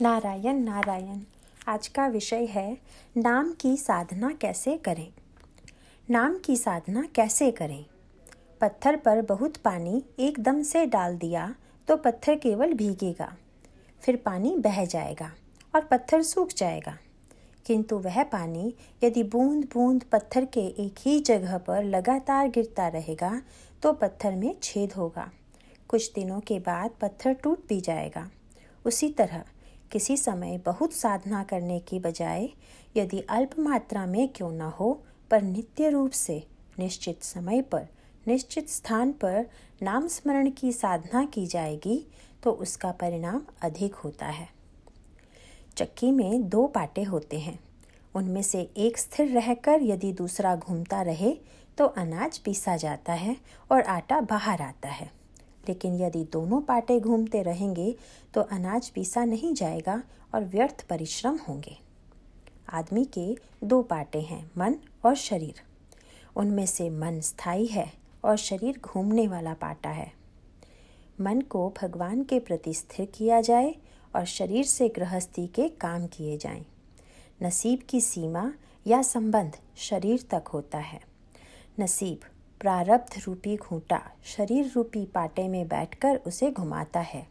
नारायण नारायण। आज का विषय है, नाम की साधना कैसे करें? नाम की साधना कैसे करें? पत्थर पर बहुत पानी एकदम से डाल दिया तो पत्थर केवल भीगेगा। फिर पानी बह जाएगा और पत्थर सूख जाएगा। किंतु वह पानी यदि बूंद बूंद पत्थर के एक ही जगह पर लगातार गिरता रहेगा तो पत्थर में छेद होगा। कुछ दिनों के बाद पत्थर टूट भी जाएगा। उसी तरह किसी समय बहुत साधना करने की बजाय, यदि अल्प मात्रा में क्यों न हो, पर नित्य रूप से, निश्चित समय पर, निश्चित स्थान पर नाम स्मरण की साधना की जाएगी तो उसका परिणाम अधिक होता है। चक्की में दो पाटे होते हैं। उनमें से एक स्थिर रहकर यदि दूसरा घूमता रहे तो अनाज पीसा जाता है और आटा बाहर आता है। लेकिन यदि दोनों पाटे घूमते रहेंगे तो अनाज पीसा नहीं जाएगा और व्यर्थ परिश्रम होंगे। आदमी के दो पाटे हैं, मन और शरीर। उनमें से मन स्थायी है और शरीर घूमने वाला पाटा है। मन को भगवान के प्रति स्थिर किया जाए और शरीर से गृहस्थी के काम किए जाएँ। नसीब की सीमा या संबंध शरीर तक होता है। नसीब प्रारब्ध रूपी घूटा शरीर रूपी पाटे में बैठकर उसे घुमाता है।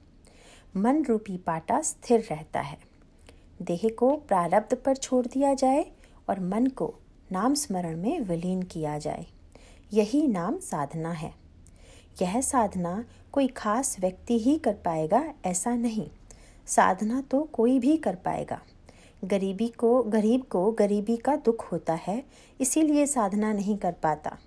मन रूपी पाटा स्थिर रहता है। देह को प्रारब्ध पर छोड़ दिया जाए और मन को नाम स्मरण में विलीन किया जाए। यही नाम साधना है। यह साधना कोई खास व्यक्ति ही कर पाएगा ऐसा नहीं। साधना तो कोई भी कर पाएगा। गरीबी को, गरीब को गरीबी का दुख होता है, इसीलिए साधना नहीं कर पाता।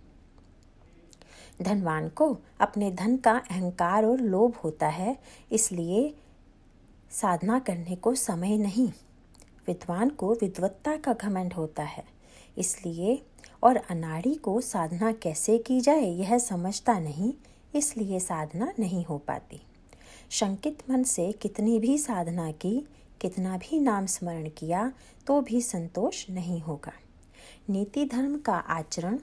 धनवान को अपने धन का अहंकार और लोभ होता है, इसलिए साधना करने को समय नहीं। विद्वान को विद्वत्ता का घमंड होता है, इसलिए और अनाड़ी को साधना कैसे की जाए यह समझता नहीं, इसलिए साधना नहीं हो पाती। शंकित मन से कितनी भी साधना की, कितना भी नाम स्मरण किया तो भी संतोष नहीं होगा। नीति धर्म का आचरण,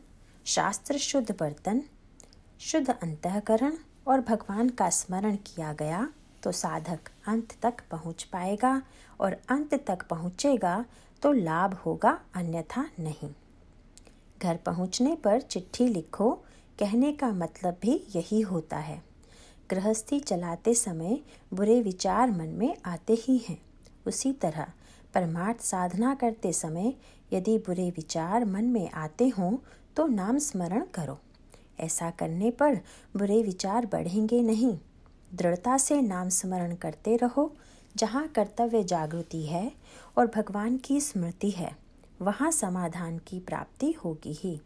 शास्त्र शुद्ध बर्तन शुद्ध अंतकरण और भगवान का स्मरण किया गया तो साधक अंत तक पहुँच पाएगा और अंत तक पहुंचेगा तो लाभ होगा अन्यथा नहीं। घर पहुँचने पर चिट्ठी लिखो, कहने का मतलब भी यही होता है। गृहस्थी चलाते समय बुरे विचार मन में आते ही हैं। उसी तरह परमार्थ साधना करते समय यदि बुरे विचार मन में आते हों तो नाम स्मरण करो। ऐसा करने पर बुरे विचार बढ़ेंगे नहीं। दृढ़ता से नाम स्मरण करते रहो, जहाँ कर्तव्य जागृति है और भगवान की स्मृति है, वहाँ समाधान की प्राप्ति होगी ही।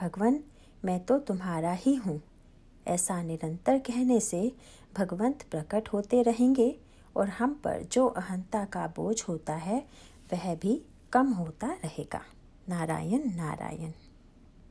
भगवान, मैं तो तुम्हारा ही हूँ। ऐसा निरंतर कहने से भगवंत प्रकट होते रहेंगे और हम पर जो अहंता का बोझ होता है, वह भी कम होता रहेगा। नारायण नारायण।